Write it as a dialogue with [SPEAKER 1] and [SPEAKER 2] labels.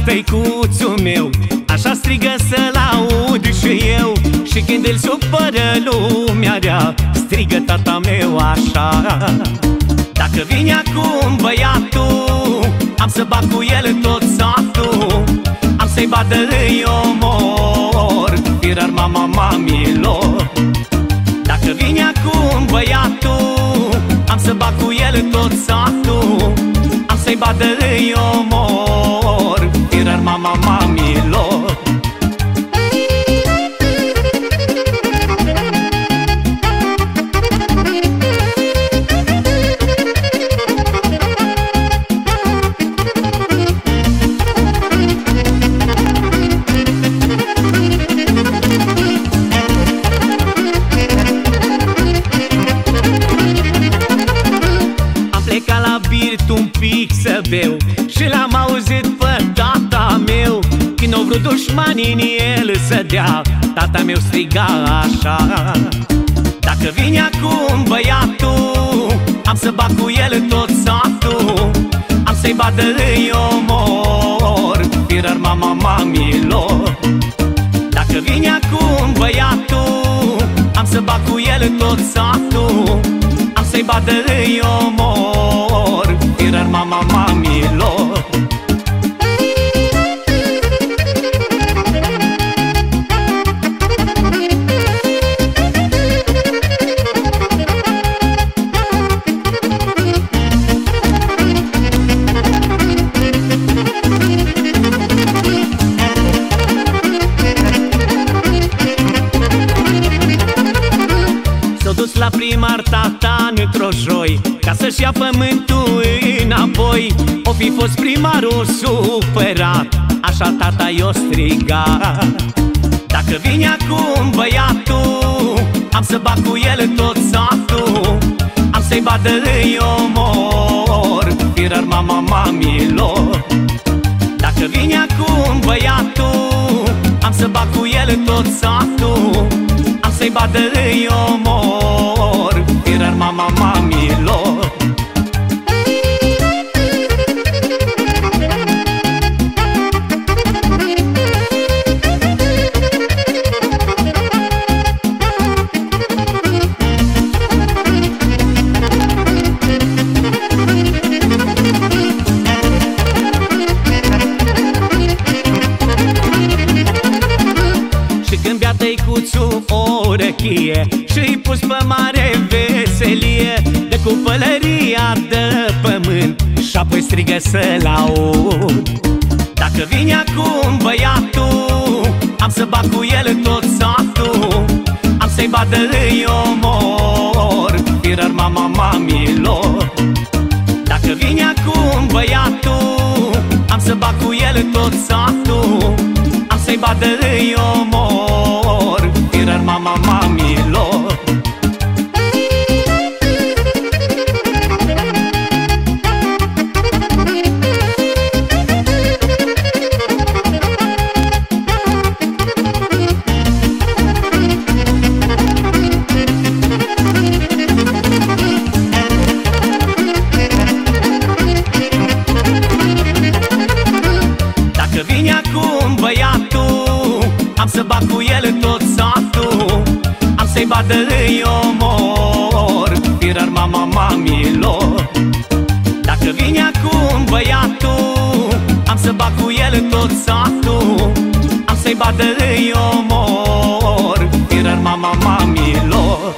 [SPEAKER 1] stricuțul meu. Așa strigă să-l aud și eu. Și când îl supără lumea rea Strigă tata meu așa. Dacă vine acum băiatul Am să bat cu el tot satul. Am să-i bată îi omor Firar mama mamilor. Dacă vine acum băiatul Am să bat cu el tot satul. Am să-i bată îi omor Firar mama mamilor. Plecat la birt un pic să beu meu Când au vrut dușmanii în el să dea. Tata meu striga așa Dacă vine acum băiatul Am să bat cu el tot satul. Am să-i bată îi omor Firar mama mamilor. Dacă vine acum băiatul Am să bat cu el tot satul. Am să-i bată îi omor la primar tata într-o joi Ca să-și ia pământul înapoi. O fi fost primarul supărat Așa tata i-o striga. Dacă vine acum băiatul Am să bat cu el tot satul Am să-i bată îi omor Firar mama mamilor Dacă vine acum băiatul Am să bat cu el tot satul Am să-i bată îi omor. Firar mama mamilor Și-i pus pe mare veselie De cu pălăria de pământ. Și apoi strigă să-l aud. Dacă vine acum băiatul Am să bat cu el tot satul. Am să-i bată îi omor Firar mama mamilor. Dacă vine acum băiatul Am să bat cu el tot satul. Am să-i bată îi omor bată îi omor Firar mama mamilor Dacă vine acum băiatul Am să bat cu el tot satul. Am să-i bată îi omor Firar mama mamilor